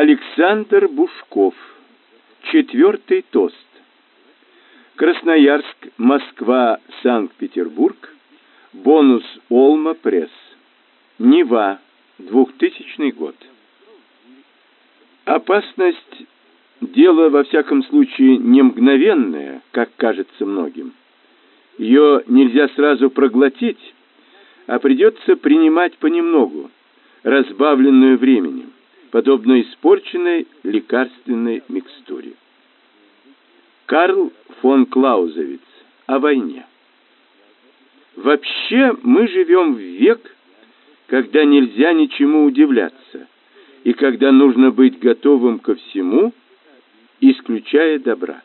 Александр Бушков. Четвертый тост. Красноярск, Москва, Санкт-Петербург. Бонус Олма Пресс. Нева. 2000 год. Опасность – дело, во всяком случае, не мгновенное, как кажется многим. Ее нельзя сразу проглотить, а придется принимать понемногу, разбавленную временем подобно испорченной лекарственной микстуре. Карл фон Клаузевиц о войне. Вообще мы живем в век, когда нельзя ничему удивляться, и когда нужно быть готовым ко всему, исключая добра.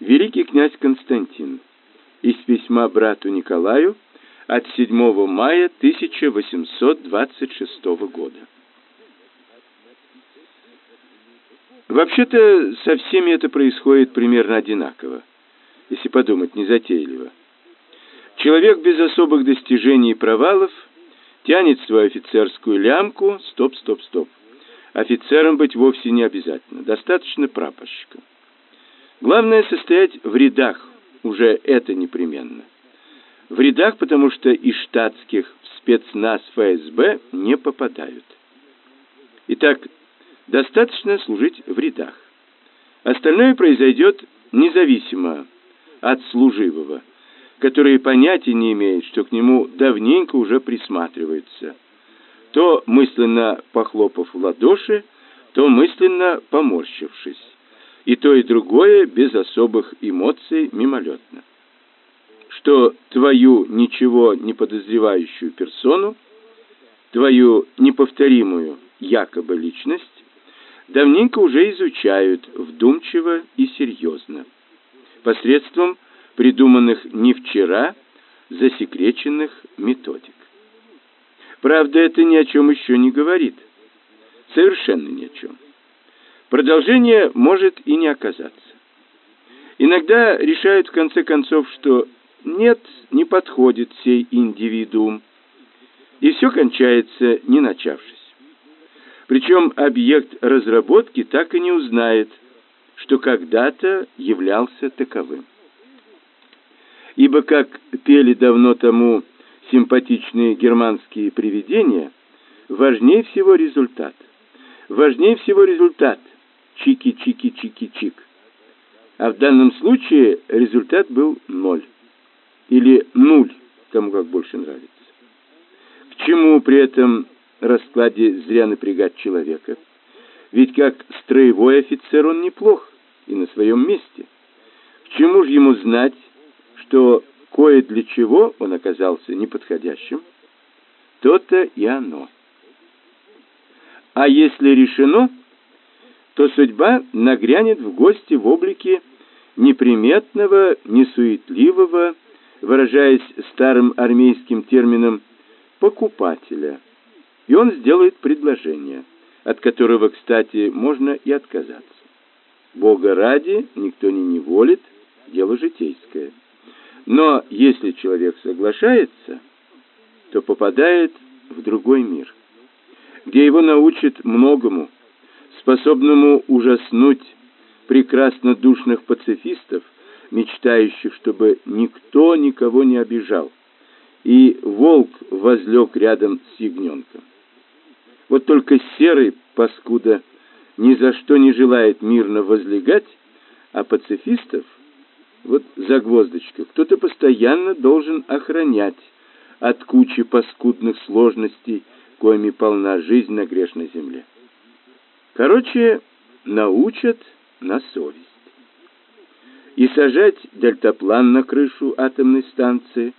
Великий князь Константин из письма брату Николаю от 7 мая 1826 года. Вообще-то со всеми это происходит примерно одинаково, если подумать незатейливо. Человек без особых достижений и провалов тянет свою офицерскую лямку. Стоп, стоп, стоп. Офицером быть вовсе не обязательно, достаточно прапорщиком. Главное состоять в рядах, уже это непременно. В рядах, потому что из штатских в спецназ ФСБ не попадают. Итак, Достаточно служить в рядах. Остальное произойдет независимо от служивого, который понятия не имеет, что к нему давненько уже присматривается. То мысленно похлопав в ладоши, то мысленно поморщившись. И то, и другое без особых эмоций мимолетно. Что твою ничего не подозревающую персону, твою неповторимую якобы личность давненько уже изучают вдумчиво и серьезно, посредством придуманных не вчера засекреченных методик. Правда, это ни о чем еще не говорит. Совершенно ни о чем. Продолжение может и не оказаться. Иногда решают в конце концов, что нет, не подходит сей индивидуум, и все кончается не начавшись. Причем объект разработки так и не узнает, что когда-то являлся таковым. Ибо, как пели давно тому симпатичные германские привидения, важнее всего результат. Важнее всего результат. Чики-чики-чики-чик. А в данном случае результат был ноль. Или нуль, кому как больше нравится. К чему при этом раскладе зря напрягать человека. Ведь как строевой офицер он неплох и на своем месте. К чему же ему знать, что кое для чего он оказался неподходящим? То-то и оно. А если решено, то судьба нагрянет в гости в облике неприметного, несуетливого, выражаясь старым армейским термином, покупателя – и он сделает предложение, от которого, кстати, можно и отказаться. Бога ради никто не неволит, дело житейское. Но если человек соглашается, то попадает в другой мир, где его научат многому, способному ужаснуть прекрасно душных пацифистов, мечтающих, чтобы никто никого не обижал, и волк возлег рядом с ягненком. Вот только серый паскуда ни за что не желает мирно возлегать, а пацифистов, вот загвоздочка, кто-то постоянно должен охранять от кучи паскудных сложностей, коими полна жизнь на грешной земле. Короче, научат на совесть. И сажать дельтаплан на крышу атомной станции,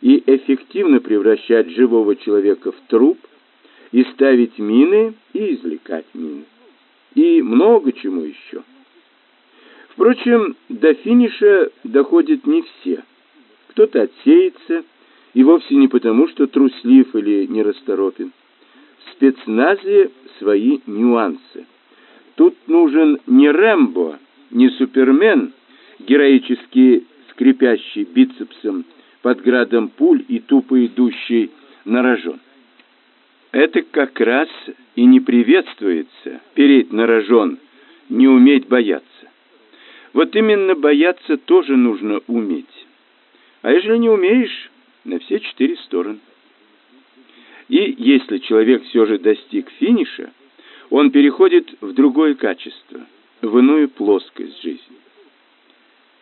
и эффективно превращать живого человека в труп, и ставить мины, и извлекать мины. И много чему еще. Впрочем, до финиша доходят не все. Кто-то отсеется, и вовсе не потому, что труслив или нерасторопен. В спецназе свои нюансы. Тут нужен не Рэмбо, не Супермен, героически скрипящий бицепсом под градом пуль и тупо идущий на рожон. Это как раз и не приветствуется, переть на рожон, не уметь бояться. Вот именно бояться тоже нужно уметь. А если не умеешь, на все четыре стороны. И если человек все же достиг финиша, он переходит в другое качество, в иную плоскость жизни.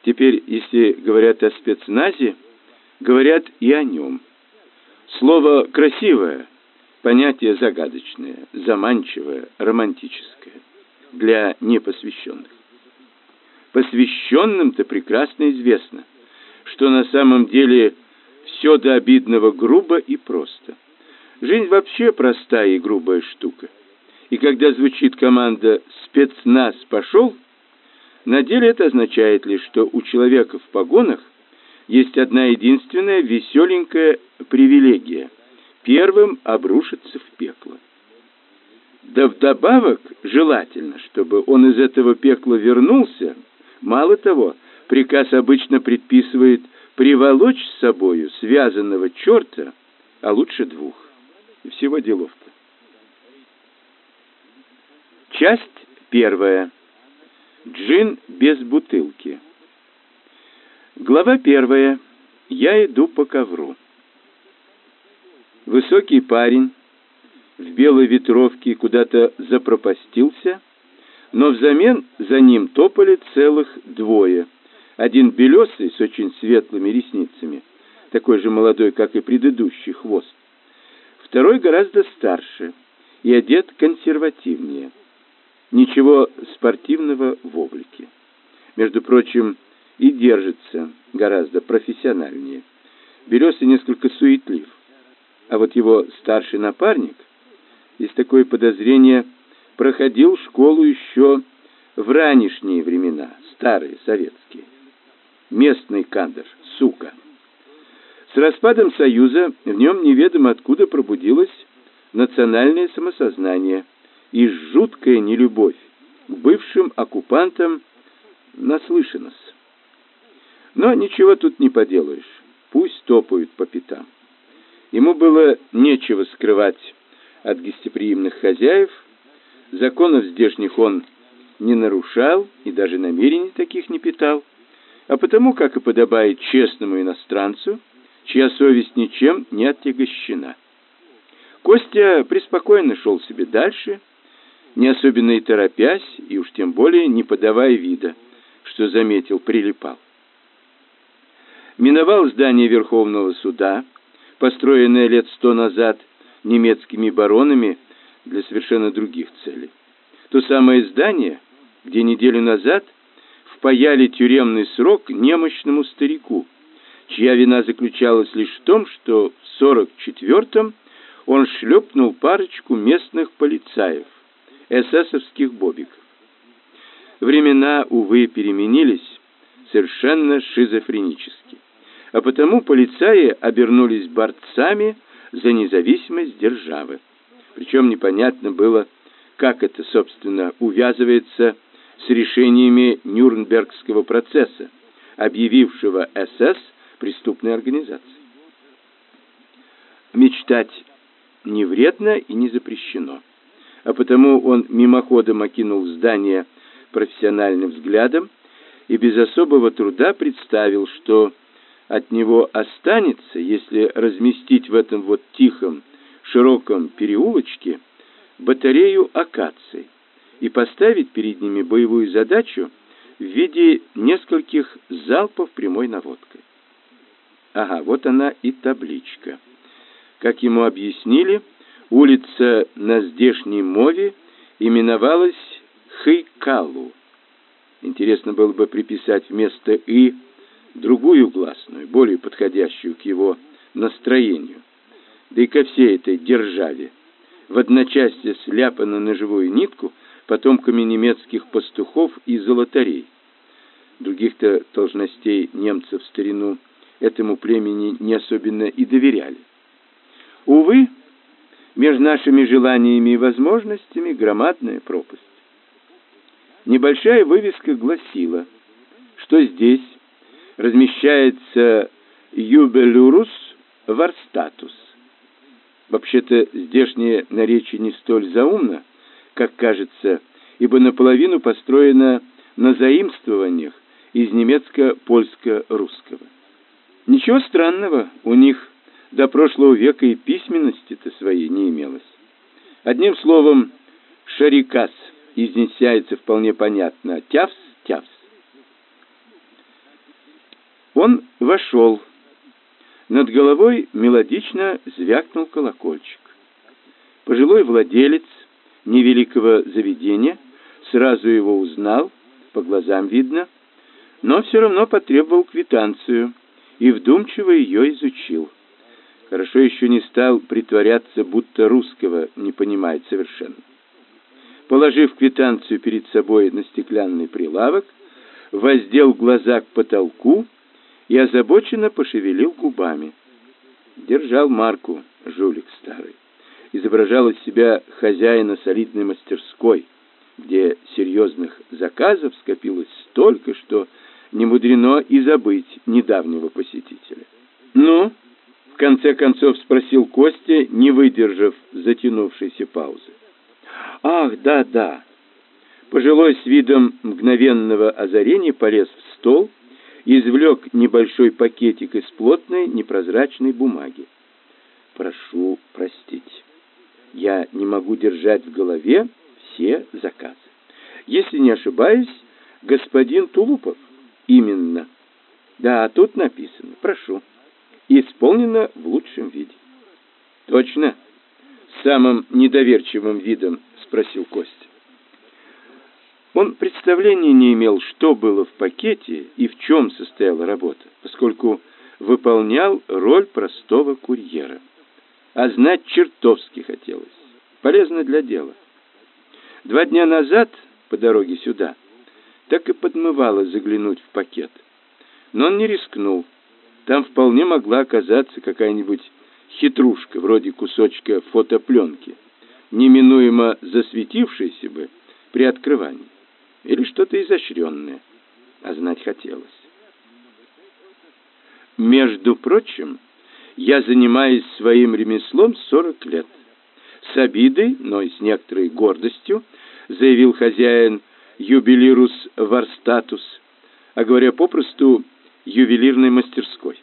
Теперь, если говорят о спецназе, говорят и о нем. Слово «красивое» — понятие загадочное, заманчивое, романтическое для непосвященных. Посвященным-то прекрасно известно, что на самом деле все до обидного грубо и просто. Жизнь вообще простая и грубая штука. И когда звучит команда «спецназ пошел», на деле это означает лишь, что у человека в погонах есть одна единственная веселенькая привилегия – первым обрушиться в пекло. Да вдобавок желательно, чтобы он из этого пекла вернулся. Мало того, приказ обычно предписывает приволочь с собою связанного черта, а лучше двух. И всего делов-то. Часть первая. Джин без бутылки. Глава первая. Я иду по ковру. Высокий парень в белой ветровке куда-то запропастился, но взамен за ним топали целых двое. Один белесый с очень светлыми ресницами, такой же молодой, как и предыдущий хвост. Второй гораздо старше и одет консервативнее. Ничего спортивного в облике. Между прочим, и держится гораздо профессиональнее. Белесый несколько суетлив. А вот его старший напарник, есть такое подозрение, проходил школу еще в ранешние времена, старые советские. Местный кадр, сука. С распадом Союза в нем неведомо откуда пробудилось национальное самосознание – и жуткая нелюбовь к бывшим оккупантам наслышанность. Но ничего тут не поделаешь, пусть топают по пятам. Ему было нечего скрывать от гостеприимных хозяев, законов здешних он не нарушал и даже намерений таких не питал, а потому, как и подобает честному иностранцу, чья совесть ничем не отягощена. Костя преспокойно шел себе дальше, не особенно и торопясь, и уж тем более не подавая вида, что заметил, прилипал. Миновал здание Верховного суда, построенное лет сто назад немецкими баронами для совершенно других целей. То самое здание, где неделю назад впаяли тюремный срок немощному старику, чья вина заключалась лишь в том, что в 44-м он шлепнул парочку местных полицаев, эсэсовских бобиков. Времена, увы, переменились совершенно шизофренически. А потому полицаи обернулись борцами за независимость державы. Причем непонятно было, как это, собственно, увязывается с решениями Нюрнбергского процесса, объявившего СС преступной организацией. Мечтать не вредно и не запрещено а потому он мимоходом окинул здание профессиональным взглядом и без особого труда представил, что от него останется, если разместить в этом вот тихом, широком переулочке батарею акаций и поставить перед ними боевую задачу в виде нескольких залпов прямой наводкой. Ага, вот она и табличка. Как ему объяснили, Улица на здешней мове именовалась Хейкалу. Интересно было бы приписать вместо «и» другую гласную, более подходящую к его настроению, да и ко всей этой державе, в одночасье сляпана на живую нитку потомками немецких пастухов и золотарей. Других-то должностей немцев в старину этому племени не особенно и доверяли. Увы, между нашими желаниями и возможностями громадная пропасть. Небольшая вывеска гласила, что здесь размещается юбелюрус варстатус. Вообще-то здешнее наречие не столь заумно, как кажется, ибо наполовину построено на заимствованиях из немецко-польско-русского. Ничего странного, у них до прошлого века и письменности-то своей не имелось. Одним словом, шарикас изнесяется вполне понятно. Тявс, тявс. Он вошел. Над головой мелодично звякнул колокольчик. Пожилой владелец невеликого заведения сразу его узнал, по глазам видно, но все равно потребовал квитанцию и вдумчиво ее изучил. Хорошо еще не стал притворяться, будто русского не понимает совершенно. Положив квитанцию перед собой на стеклянный прилавок, воздел глаза к потолку и озабоченно пошевелил губами. Держал марку, жулик старый. Изображал из себя хозяина солидной мастерской, где серьезных заказов скопилось столько, что не мудрено и забыть недавнего посетителя. «Ну?» — в конце концов спросил Костя, не выдержав затянувшейся паузы. «Ах, да, да!» Пожилой с видом мгновенного озарения полез в стол извлек небольшой пакетик из плотной непрозрачной бумаги. «Прошу простить, я не могу держать в голове все заказы. Если не ошибаюсь, господин Тулупов. Именно. Да, тут написано. Прошу. Исполнено в лучшем виде. Точно? Самым недоверчивым видом спросил Костя. Он представления не имел, что было в пакете и в чем состояла работа, поскольку выполнял роль простого курьера. А знать чертовски хотелось. Полезно для дела. Два дня назад, по дороге сюда, так и подмывало заглянуть в пакет. Но он не рискнул. Там вполне могла оказаться какая-нибудь хитрушка, вроде кусочка фотопленки, неминуемо засветившейся бы при открывании или что-то изощренное, а знать хотелось. Между прочим, я занимаюсь своим ремеслом сорок лет. С обидой, но и с некоторой гордостью, заявил хозяин юбилирус варстатус, а говоря попросту, ювелирной мастерской.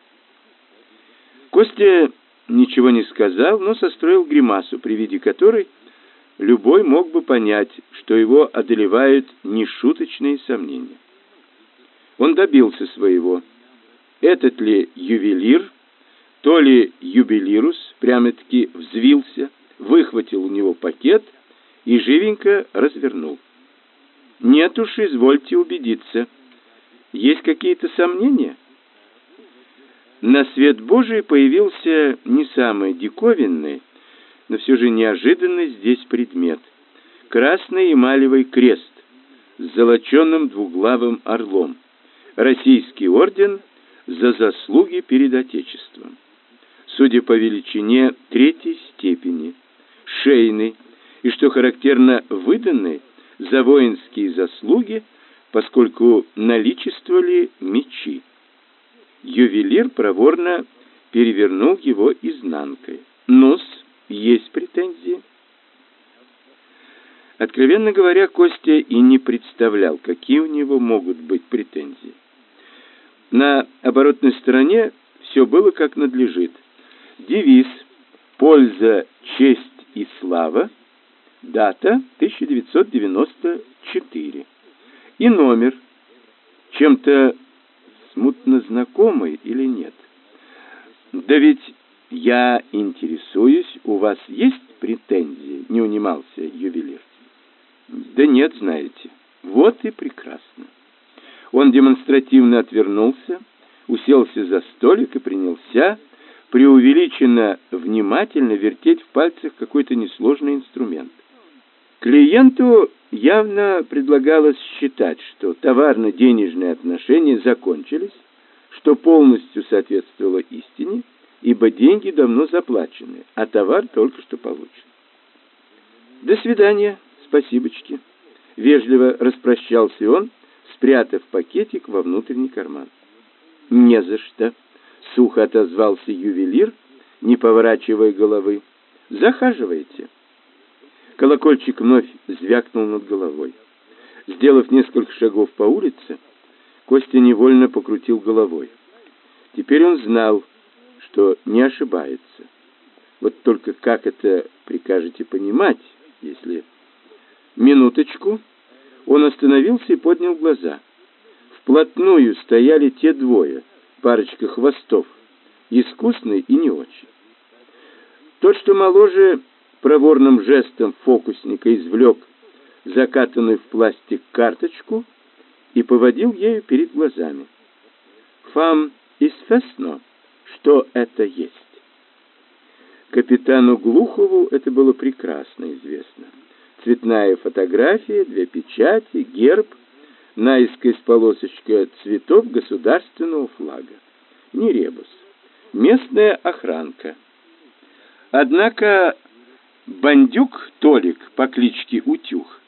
Костя ничего не сказал, но состроил гримасу, при виде которой любой мог бы понять, что его одолевают нешуточные сомнения. Он добился своего. Этот ли ювелир, то ли юбилирус, прямо-таки взвился, выхватил у него пакет и живенько развернул. Нет уж, извольте убедиться. Есть какие-то сомнения? На свет Божий появился не самый диковинный, но все же неожиданный здесь предмет. Красный эмалевый крест с золоченным двуглавым орлом. Российский орден за заслуги перед Отечеством. Судя по величине третьей степени, шейный и, что характерно, выданный за воинские заслуги, поскольку наличествовали мечи. Ювелир проворно перевернул его изнанкой. Нос есть претензии? Откровенно говоря, Костя и не представлял, какие у него могут быть претензии. На оборотной стороне все было как надлежит. Девиз «Польза, честь и слава», дата 1994 и номер, чем-то смутно знакомый или нет. Да ведь я интересуюсь, у вас есть претензии? Не унимался ювелир. Да нет, знаете. Вот и прекрасно. Он демонстративно отвернулся, уселся за столик и принялся преувеличенно внимательно вертеть в пальцах какой-то несложный инструмент. Клиенту явно предлагалось считать, что товарно-денежные отношения закончились, что полностью соответствовало истине, ибо деньги давно заплачены, а товар только что получен. До свидания, спасибочки. Вежливо распрощался он, спрятав пакетик во внутренний карман. Не за что, сухо отозвался ювелир, не поворачивая головы. Захаживайте. Колокольчик вновь звякнул над головой. Сделав несколько шагов по улице, Костя невольно покрутил головой. Теперь он знал, что не ошибается. Вот только как это прикажете понимать, если... Минуточку. Он остановился и поднял глаза. Вплотную стояли те двое, парочка хвостов, искусный и не очень. Тот, что моложе, проворным жестом фокусника извлек закатанную в пластик карточку и поводил ею перед глазами. «Фам известно, что это есть». Капитану Глухову это было прекрасно известно. Цветная фотография, две печати, герб, наискось полосочка цветов государственного флага. Не ребус. Местная охранка. Однако бандюк Толик по кличке Утюг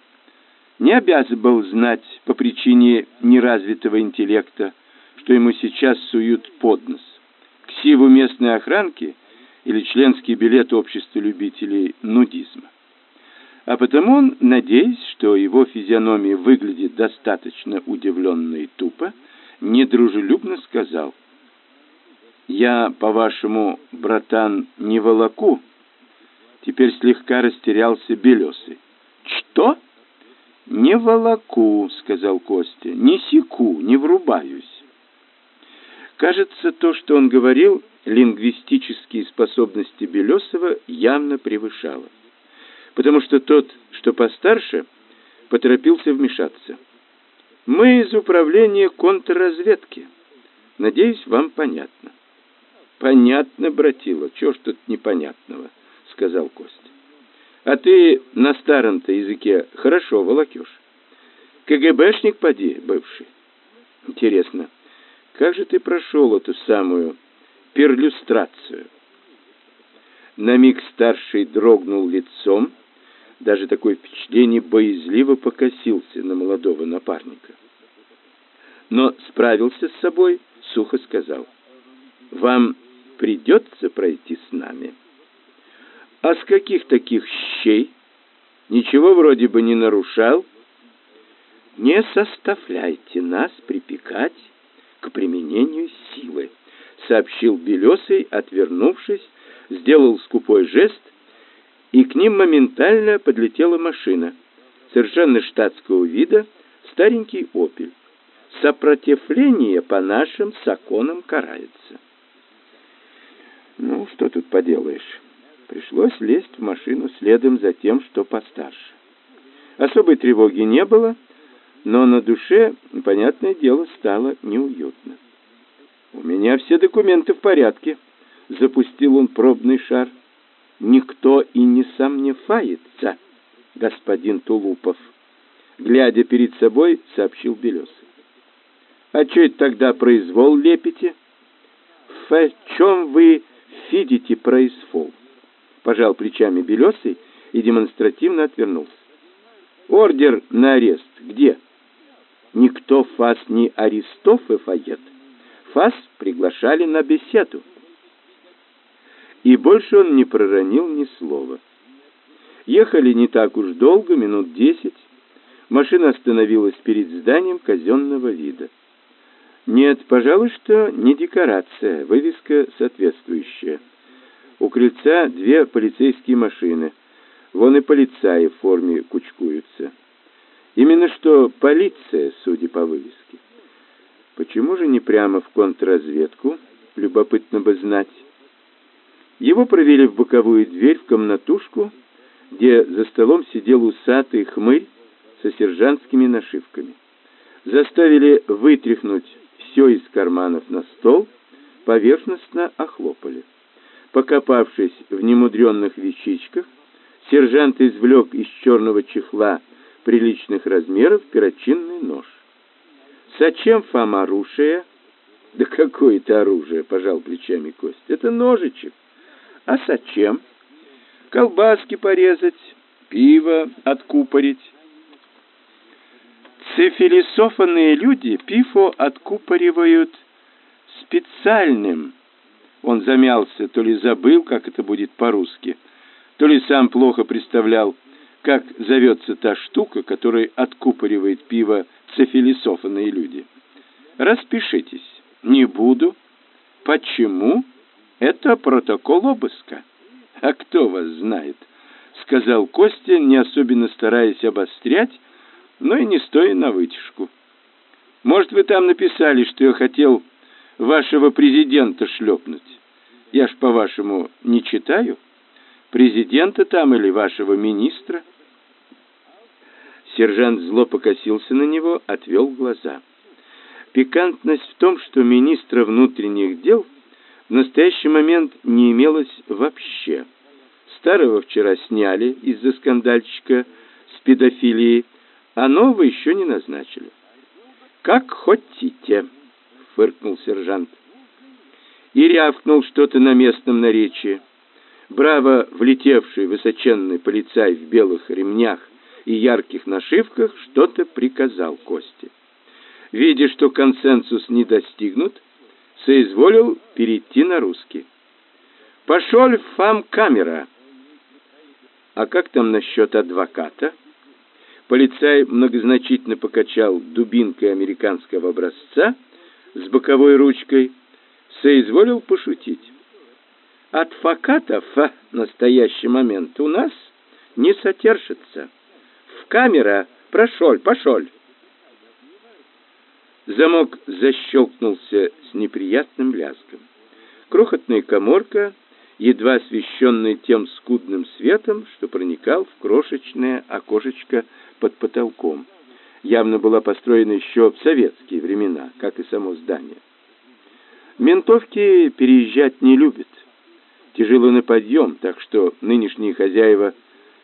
не обязан был знать по причине неразвитого интеллекта, что ему сейчас суют под нос. Ксиву местной охранки или членский билет общества любителей нудизма. А потому он, надеясь, что его физиономия выглядит достаточно удивленно и тупо, недружелюбно сказал, «Я, по-вашему, братан, не волоку?» Теперь слегка растерялся Белесый. «Что?» «Не волоку», — сказал Костя, — «не секу, не врубаюсь». Кажется, то, что он говорил, лингвистические способности Белесова явно превышало. Потому что тот, что постарше, поторопился вмешаться. «Мы из управления контрразведки. Надеюсь, вам понятно». «Понятно, братила, чего ж тут непонятного?» — сказал Костя. А ты на старом-то языке хорошо волокешь. КГБшник поди, бывший. Интересно, как же ты прошел эту самую перлюстрацию? На миг старший дрогнул лицом, даже такое впечатление боязливо покосился на молодого напарника. Но справился с собой, сухо сказал, «Вам придется пройти с нами». А с каких таких щей? Ничего вроде бы не нарушал. Не составляйте нас припекать к применению силы, сообщил Белесый, отвернувшись, сделал скупой жест, и к ним моментально подлетела машина, совершенно штатского вида, старенький «Опель». Сопротивление по нашим законам карается. Ну, что тут поделаешь? Пришлось лезть в машину следом за тем, что постарше. Особой тревоги не было, но на душе, понятное дело, стало неуютно. «У меня все документы в порядке», — запустил он пробный шар. «Никто и не сомневается, господин Тулупов», — глядя перед собой, сообщил Белесый. «А что это тогда произвол лепите?» «В чем вы видите произвол?» пожал плечами Белесый и демонстративно отвернулся. Ордер на арест где? Никто фас не арестовывает. Фас приглашали на беседу. И больше он не проронил ни слова. Ехали не так уж долго, минут десять. Машина остановилась перед зданием казенного вида. Нет, пожалуй, что не декорация, вывеска соответствующая. У крыльца две полицейские машины. Вон и полицаи в форме кучкуются. Именно что полиция, судя по вывеске. Почему же не прямо в контрразведку? Любопытно бы знать. Его провели в боковую дверь в комнатушку, где за столом сидел усатый хмырь со сержантскими нашивками. Заставили вытряхнуть все из карманов на стол, поверхностно охлопали. Покопавшись в немудренных вещичках, сержант извлек из черного чехла приличных размеров перочинный нож. «Зачем фам оружие?» «Да какое это оружие?» — пожал плечами Кость. «Это ножичек». «А зачем?» «Колбаски порезать, пиво откупорить». Цифилисофанные люди пифо откупоривают специальным он замялся, то ли забыл, как это будет по-русски. то ли сам плохо представлял, как зовется та штука, которая откупоривает пиво цефилисофанные люди. Распишитесь. Не буду. Почему? Это протокол обыска. А кто вас знает? Сказал Костя, не особенно стараясь обострять, но и не стоя на вытяжку. Может, вы там написали, что я хотел вашего президента шлепнуть? Я ж, по-вашему, не читаю? Президента там или вашего министра? Сержант зло покосился на него, отвел глаза. Пикантность в том, что министра внутренних дел в настоящий момент не имелось вообще. Старого вчера сняли из-за скандальчика с педофилией, а нового еще не назначили. «Как хотите», — фыркнул сержант. И рявкнул что-то на местном наречии. Браво влетевший высоченный полицай в белых ремнях и ярких нашивках что-то приказал Косте. Видя, что консенсус не достигнут, соизволил перейти на русский. «Пошел в фам-камера!» «А как там насчет адвоката?» Полицай многозначительно покачал дубинкой американского образца с боковой ручкой, соизволил пошутить. «Адвокатов в настоящий момент у нас не содержится» камера, прошоль, пошоль. Замок защелкнулся с неприятным лязгом. Крохотная коморка, едва освещенная тем скудным светом, что проникал в крошечное окошечко под потолком, явно была построена еще в советские времена, как и само здание. Ментовки переезжать не любят. Тяжело на подъем, так что нынешние хозяева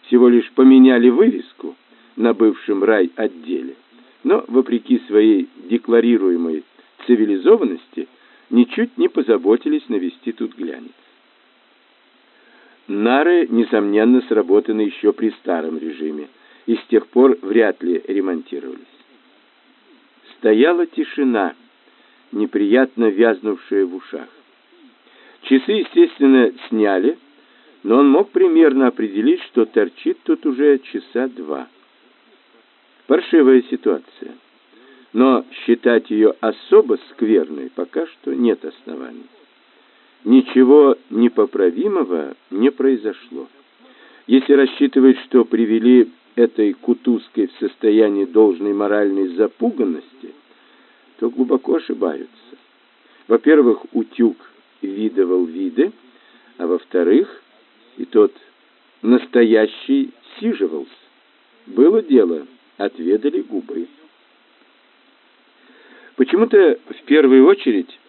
всего лишь поменяли вывеску, на бывшем рай-отделе, но, вопреки своей декларируемой цивилизованности, ничуть не позаботились навести тут глянец. Нары, несомненно, сработаны еще при старом режиме и с тех пор вряд ли ремонтировались. Стояла тишина, неприятно вязнувшая в ушах. Часы, естественно, сняли, но он мог примерно определить, что торчит тут уже часа два. Паршивая ситуация. Но считать ее особо скверной пока что нет оснований. Ничего непоправимого не произошло. Если рассчитывать, что привели этой кутузкой в состояние должной моральной запуганности, то глубоко ошибаются. Во-первых, утюг видывал виды, а во-вторых, и тот настоящий сиживался. Было дело отведали губы. Почему-то в первую очередь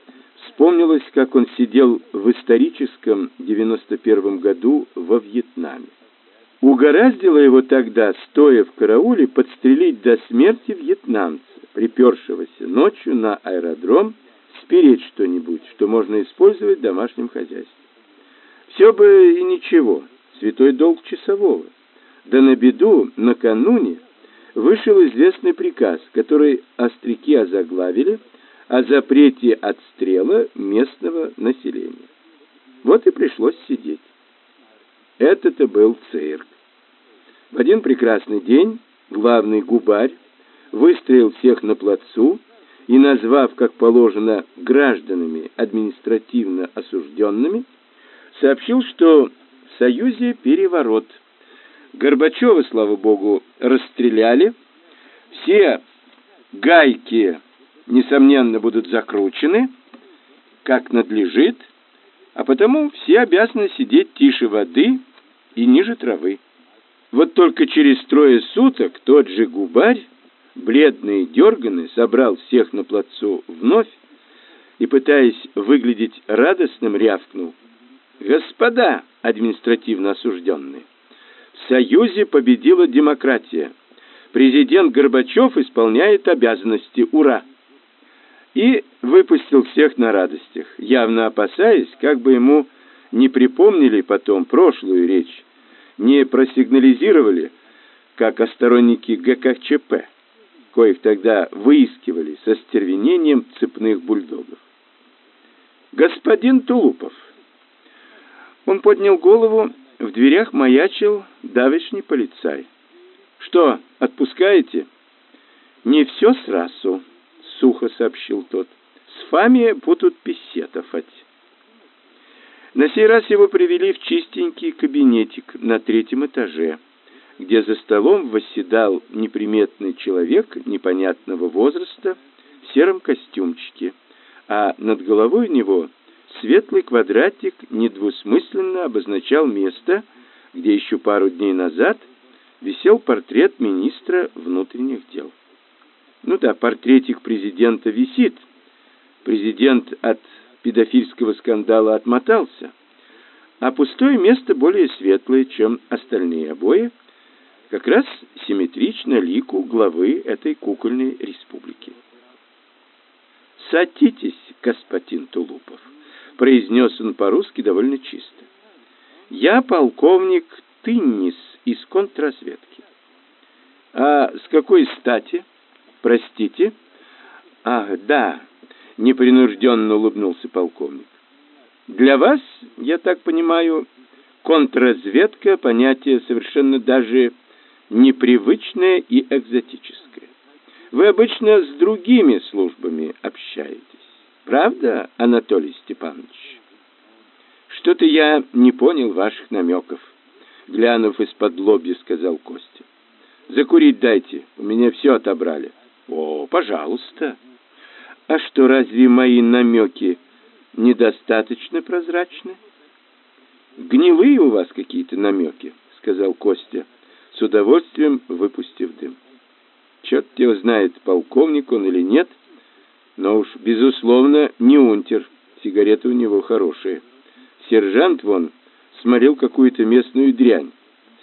вспомнилось, как он сидел в историческом 91 году во Вьетнаме. Угораздило его тогда, стоя в карауле, подстрелить до смерти вьетнамца, припершегося ночью на аэродром, спереть что-нибудь, что можно использовать в домашнем хозяйстве. Все бы и ничего, святой долг часового. Да на беду накануне вышел известный приказ, который остряки озаглавили о запрете отстрела местного населения. Вот и пришлось сидеть. Это-то был цирк. В один прекрасный день главный губарь выстроил всех на плацу и, назвав, как положено, гражданами административно осужденными, сообщил, что в Союзе переворот – Горбачева, слава богу, расстреляли. Все гайки, несомненно, будут закручены, как надлежит, а потому все обязаны сидеть тише воды и ниже травы. Вот только через трое суток тот же губарь, бледный и дерганный, собрал всех на плацу вновь и, пытаясь выглядеть радостным, рявкнул. «Господа административно осужденные, в Союзе победила демократия. Президент Горбачев исполняет обязанности. Ура! И выпустил всех на радостях, явно опасаясь, как бы ему не припомнили потом прошлую речь, не просигнализировали, как о сторонники ГКЧП, коих тогда выискивали со стервенением цепных бульдогов. Господин Тулупов. Он поднял голову В дверях маячил давешний полицай. «Что, отпускаете?» «Не все сразу», — сухо сообщил тот. «С вами будут беседовать». На сей раз его привели в чистенький кабинетик на третьем этаже, где за столом восседал неприметный человек непонятного возраста в сером костюмчике, а над головой у него светлый квадратик недвусмысленно обозначал место, где еще пару дней назад висел портрет министра внутренних дел. Ну да, портретик президента висит. Президент от педофильского скандала отмотался, а пустое место более светлое, чем остальные обои, как раз симметрично лику главы этой кукольной республики. «Садитесь, господин Тулупов», — произнес он по-русски довольно чисто. «Я полковник Тыннис из контрразведки». «А с какой стати? Простите?» «Ах, да», — непринужденно улыбнулся полковник. «Для вас, я так понимаю, контрразведка — понятие совершенно даже непривычное и экзотическое. Вы обычно с другими службами общаетесь. Правда, Анатолий Степанович? Что-то я не понял ваших намеков. Глянув из-под лобья, сказал Костя. Закурить дайте, у меня все отобрали. О, пожалуйста. А что, разве мои намеки недостаточно прозрачны? Гнилые у вас какие-то намеки, сказал Костя, с удовольствием выпустив дым. Черт его знает, полковник он или нет, но уж, безусловно, не унтер. Сигареты у него хорошие. Сержант вон смотрел какую-то местную дрянь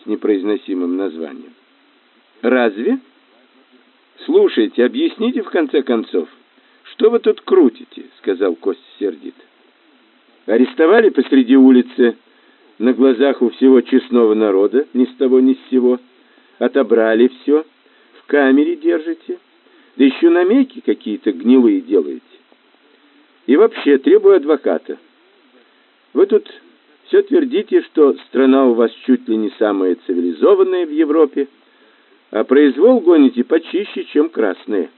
с непроизносимым названием. Разве? Слушайте, объясните в конце концов, что вы тут крутите, сказал Костя сердито. Арестовали посреди улицы на глазах у всего честного народа, ни с того ни с сего, отобрали все камере держите, да еще намеки какие-то гнилые делаете. И вообще требую адвоката. Вы тут все твердите, что страна у вас чуть ли не самая цивилизованная в Европе, а произвол гоните почище, чем красные.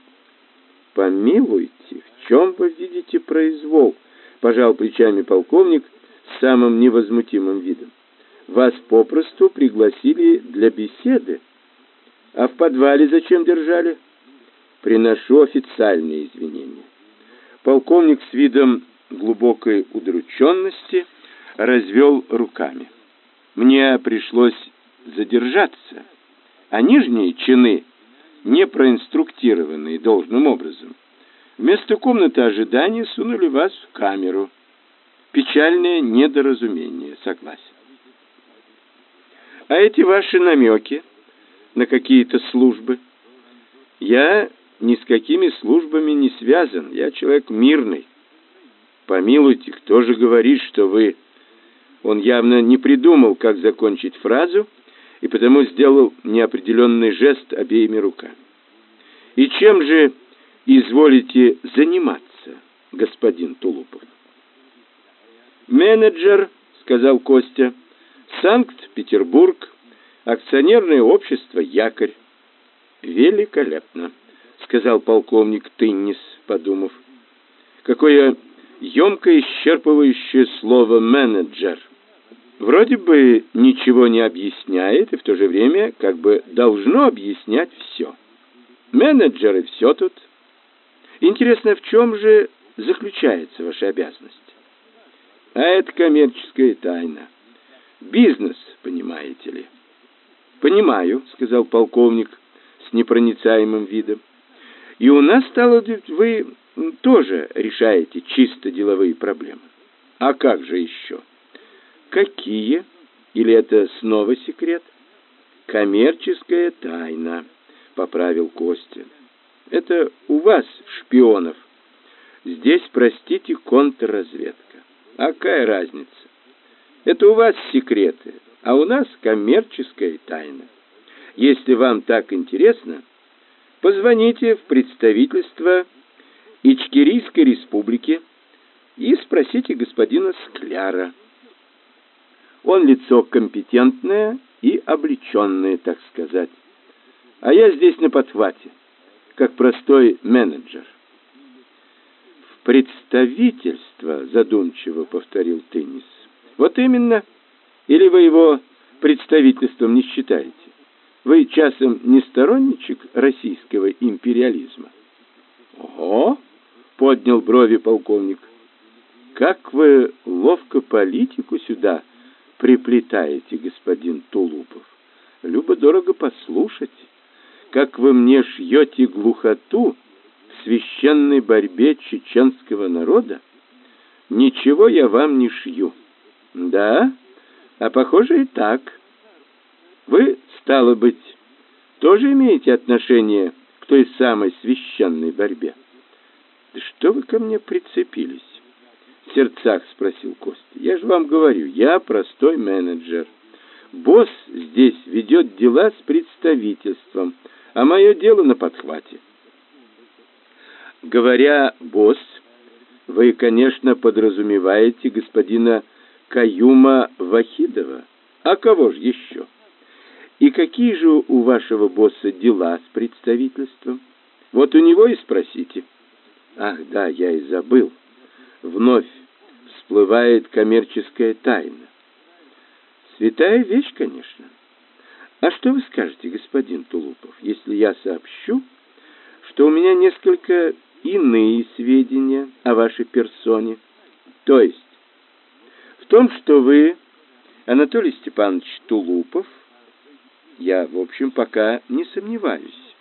Помилуйте, в чем вы видите произвол? Пожал плечами полковник самым невозмутимым видом. Вас попросту пригласили для беседы. А в подвале зачем держали? Приношу официальные извинения. Полковник с видом глубокой удрученности развел руками. Мне пришлось задержаться, а нижние чины, не проинструктированные должным образом, вместо комнаты ожидания сунули вас в камеру. Печальное недоразумение, согласен. А эти ваши намеки на какие-то службы. Я ни с какими службами не связан, я человек мирный. Помилуйте, кто же говорит, что вы... Он явно не придумал, как закончить фразу, и потому сделал неопределенный жест обеими руками. И чем же изволите заниматься, господин Тулупов? Менеджер, сказал Костя, Санкт-Петербург, Акционерное общество «Якорь». Великолепно, сказал полковник Тыннис, подумав. Какое емкое исчерпывающее слово менеджер. Вроде бы ничего не объясняет и в то же время как бы должно объяснять все. Менеджеры все тут. Интересно, в чем же заключается ваша обязанность? А это коммерческая тайна. Бизнес, понимаете ли. Понимаю, сказал полковник с непроницаемым видом. И у нас стало вы тоже решаете чисто деловые проблемы. А как же еще? Какие? Или это снова секрет? Коммерческая тайна, поправил Костя. Это у вас, шпионов. Здесь, простите, контрразведка. А какая разница? Это у вас секреты, а у нас коммерческая тайна. Если вам так интересно, позвоните в представительство Ичкерийской республики и спросите господина Скляра. Он лицо компетентное и облеченное, так сказать. А я здесь на подхвате, как простой менеджер. Представительство, задумчиво повторил Теннис. Вот именно. Или вы его представительством не считаете? Вы часом не сторонничек российского империализма? Ого! Поднял брови полковник. Как вы ловко политику сюда приплетаете, господин Тулупов. Любо-дорого послушать, как вы мне шьете глухоту священной борьбе чеченского народа. Ничего я вам не шью. Да? А похоже и так. Вы, стало быть, тоже имеете отношение к той самой священной борьбе? Да что вы ко мне прицепились? В сердцах спросил Костя. Я же вам говорю, я простой менеджер. Босс здесь ведет дела с представительством, а мое дело на подхвате. Говоря «босс», вы, конечно, подразумеваете господина Каюма Вахидова. А кого же еще? И какие же у вашего босса дела с представительством? Вот у него и спросите. Ах, да, я и забыл. Вновь всплывает коммерческая тайна. Святая вещь, конечно. А что вы скажете, господин Тулупов, если я сообщу, что у меня несколько иные сведения о вашей персоне? То есть в том, что вы, Анатолий Степанович Тулупов, я, в общем, пока не сомневаюсь.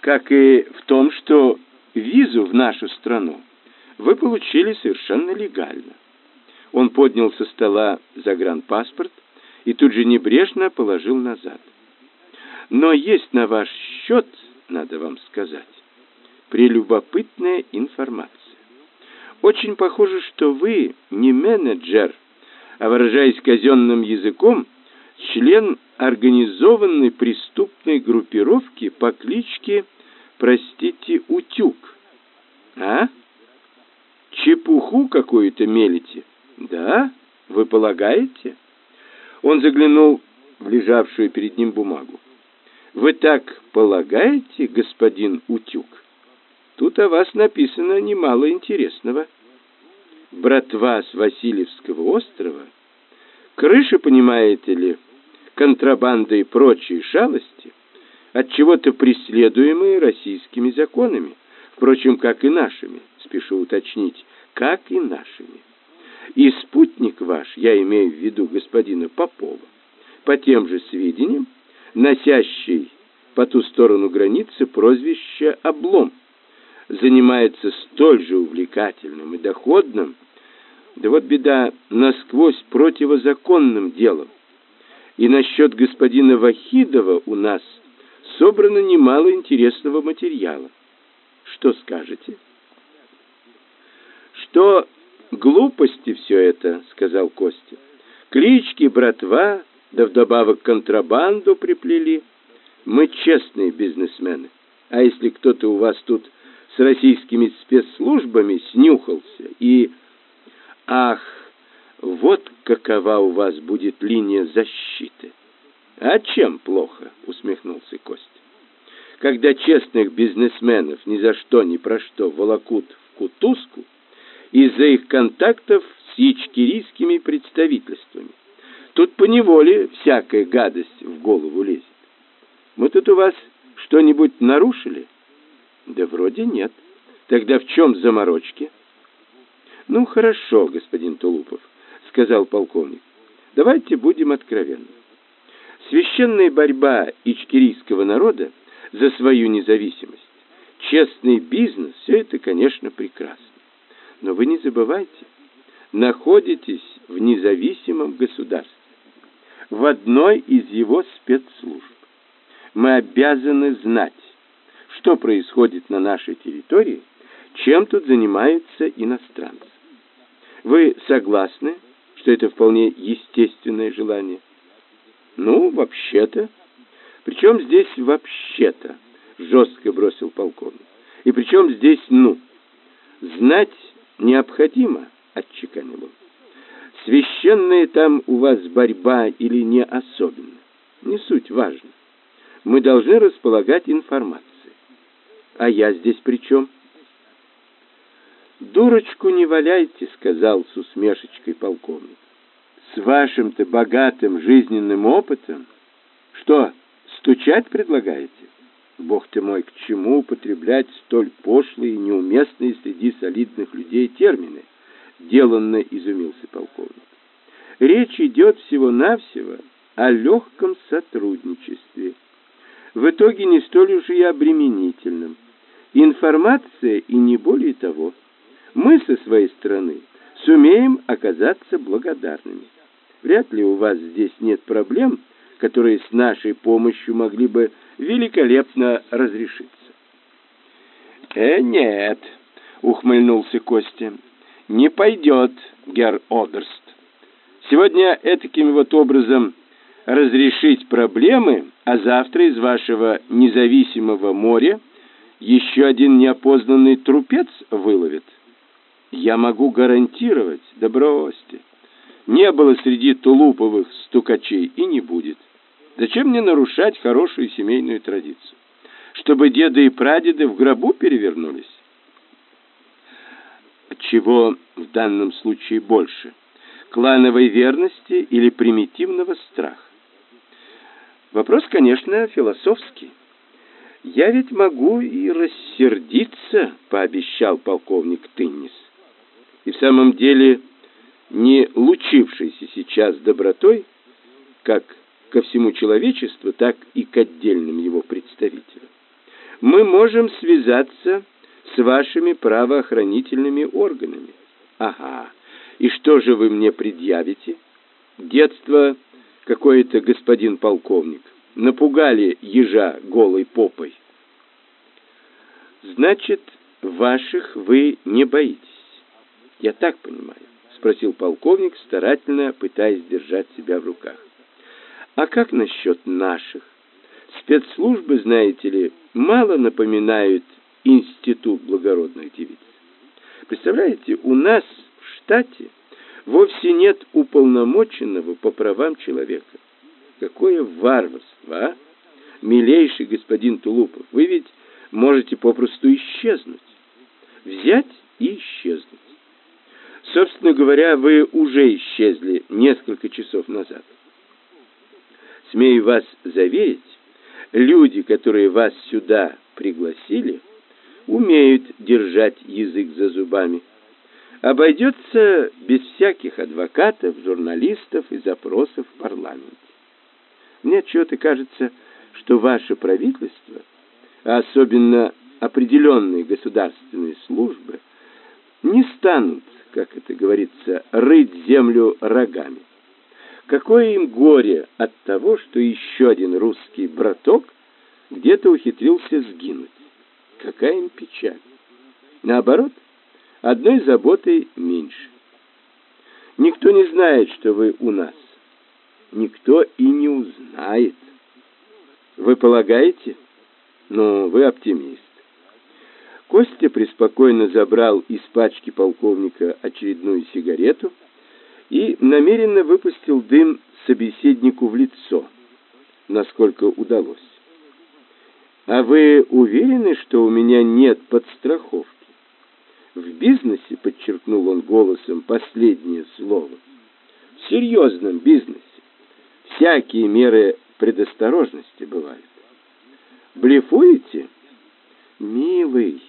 Как и в том, что визу в нашу страну вы получили совершенно легально. Он поднял со стола загранпаспорт и тут же небрежно положил назад. Но есть на ваш счет, надо вам сказать, прелюбопытная информация. Очень похоже, что вы не менеджер, а, выражаясь казенным языком, член организованной преступной группировки по кличке, простите, Утюг. А? Чепуху какую-то мелите? Да? Вы полагаете? Он заглянул в лежавшую перед ним бумагу. Вы так полагаете, господин Утюг? Тут о вас написано немало интересного. Братва с Васильевского острова, крыша, понимаете ли, контрабанда и прочие шалости, от чего-то преследуемые российскими законами, впрочем, как и нашими, спешу уточнить, как и нашими. И спутник ваш, я имею в виду господина Попова, по тем же сведениям, носящий по ту сторону границы прозвище «Облом», занимается столь же увлекательным и доходным, да вот беда, насквозь противозаконным делом. И насчет господина Вахидова у нас собрано немало интересного материала. Что скажете? Что глупости все это, сказал Костя. Клички братва, да вдобавок контрабанду приплели. Мы честные бизнесмены. А если кто-то у вас тут с российскими спецслужбами снюхался и... Ах, вот какова у вас будет линия защиты. А чем плохо, усмехнулся Костя. Когда честных бизнесменов ни за что ни про что волокут в кутузку из-за их контактов с ичкерийскими представительствами. Тут поневоле всякая гадость в голову лезет. Мы тут у вас что-нибудь нарушили? Да вроде нет. Тогда в чем заморочки? Ну, хорошо, господин Тулупов, сказал полковник. Давайте будем откровенны. Священная борьба ичкерийского народа за свою независимость, честный бизнес, все это, конечно, прекрасно. Но вы не забывайте, находитесь в независимом государстве, в одной из его спецслужб. Мы обязаны знать, что происходит на нашей территории, чем тут занимаются иностранцы. Вы согласны, что это вполне естественное желание? Ну, вообще-то. Причем здесь вообще-то, жестко бросил полковник. И причем здесь ну? Знать необходимо, отчеканил он. Священная там у вас борьба или не особенно. Не суть важно. Мы должны располагать информацией. А я здесь при чем? «Дурочку не валяйте», — сказал с усмешечкой полковник. «С вашим-то богатым жизненным опытом? Что, стучать предлагаете? Бог ты мой, к чему употреблять столь пошлые и неуместные среди солидных людей термины?» Деланно изумился полковник. «Речь идет всего-навсего о легком сотрудничестве. В итоге не столь уж и обременительном. Информация и не более того. Мы со своей стороны сумеем оказаться благодарными. Вряд ли у вас здесь нет проблем, которые с нашей помощью могли бы великолепно разрешиться. «Э, нет», — ухмыльнулся Костя, — «не пойдет, герр Оберст. Сегодня этаким вот образом разрешить проблемы, а завтра из вашего независимого моря еще один неопознанный трупец выловит. Я могу гарантировать, да бросьте, не было среди тулуповых стукачей и не будет. Зачем мне нарушать хорошую семейную традицию? Чтобы деды и прадеды в гробу перевернулись? Чего в данном случае больше? Клановой верности или примитивного страха? Вопрос, конечно, философский. Я ведь могу и рассердиться, пообещал полковник Тыннис. И в самом деле, не лучившийся сейчас добротой, как ко всему человечеству, так и к отдельным его представителям. Мы можем связаться с вашими правоохранительными органами. Ага. И что же вы мне предъявите? Детство какой-то господин полковник. Напугали ежа голой попой. Значит, ваших вы не боитесь. Я так понимаю, спросил полковник, старательно пытаясь держать себя в руках. А как насчет наших? Спецслужбы, знаете ли, мало напоминают институт благородных девиц. Представляете, у нас в штате вовсе нет уполномоченного по правам человека. Какое варварство, а? Милейший господин Тулупов, вы ведь можете попросту исчезнуть. Взять и исчезнуть. Собственно говоря, вы уже исчезли несколько часов назад. Смею вас заверить, люди, которые вас сюда пригласили, умеют держать язык за зубами. Обойдется без всяких адвокатов, журналистов и запросов в парламенте. Мне что-то кажется, что ваше правительство, а особенно определенные государственные службы, не станут, как это говорится, рыть землю рогами. Какое им горе от того, что еще один русский браток где-то ухитрился сгинуть. Какая им печаль. Наоборот, одной заботой меньше. Никто не знает, что вы у нас. Никто и не узнает. Вы полагаете? Ну, вы оптимист. Костя преспокойно забрал из пачки полковника очередную сигарету и намеренно выпустил дым собеседнику в лицо, насколько удалось. А вы уверены, что у меня нет подстраховки? В бизнесе, подчеркнул он голосом последнее слово, в серьезном бизнесе всякие меры предосторожности бывают. Блефуете? Милый,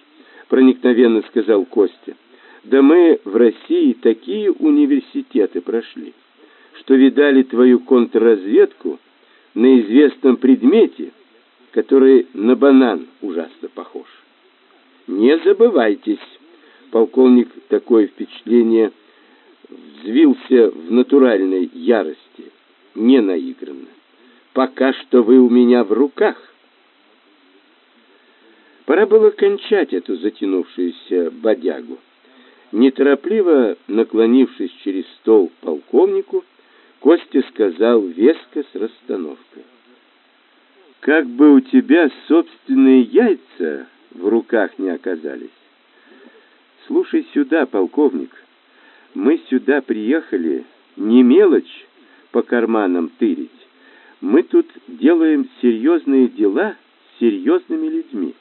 проникновенно сказал Костя. Да мы в России такие университеты прошли, что видали твою контрразведку на известном предмете, который на банан ужасно похож. Не забывайтесь, полковник такое впечатление взвился в натуральной ярости, не наигранно. Пока что вы у меня в руках. Пора было кончать эту затянувшуюся бодягу. Неторопливо наклонившись через стол к полковнику, Костя сказал веско с расстановкой. «Как бы у тебя собственные яйца в руках не оказались. Слушай сюда, полковник, мы сюда приехали Не мелочь по карманам тырить. Мы тут делаем серьезные дела с серьезными людьми.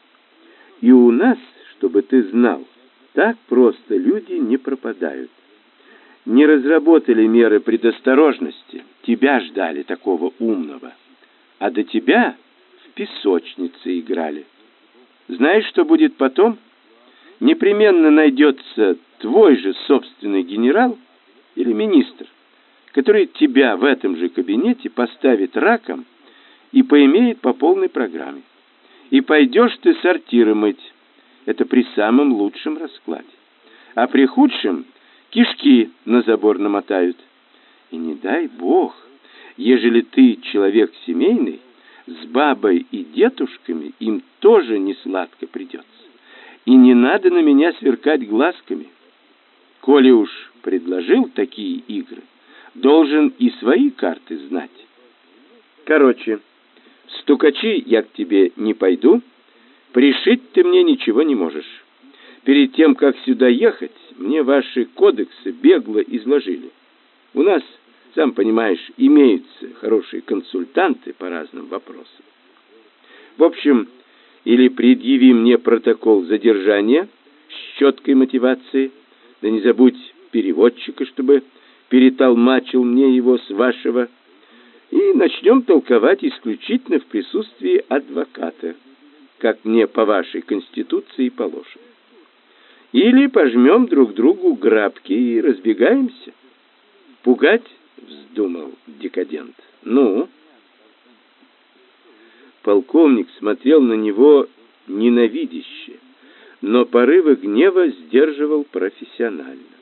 И у нас, чтобы ты знал, так просто люди не пропадают. Не разработали меры предосторожности, тебя ждали такого умного. А до тебя в песочнице играли. Знаешь, что будет потом? Непременно найдется твой же собственный генерал или министр, который тебя в этом же кабинете поставит раком и поимеет по полной программе. И пойдешь ты сортиры мыть. Это при самом лучшем раскладе. А при худшем кишки на забор намотают. И не дай бог, ежели ты человек семейный, с бабой и дедушками им тоже не сладко придется. И не надо на меня сверкать глазками. Коли уж предложил такие игры, должен и свои карты знать. Короче, стукачи я к тебе не пойду, пришить ты мне ничего не можешь. Перед тем, как сюда ехать, мне ваши кодексы бегло изложили. У нас сам понимаешь, имеются хорошие консультанты по разным вопросам. В общем, или предъяви мне протокол задержания с четкой мотивацией, да не забудь переводчика, чтобы перетолмачил мне его с вашего, и начнем толковать исключительно в присутствии адвоката, как мне по вашей конституции положено. Или пожмем друг другу грабки и разбегаемся. Пугать вздумал декадент. Ну? Полковник смотрел на него ненавидяще, но порывы гнева сдерживал профессионально.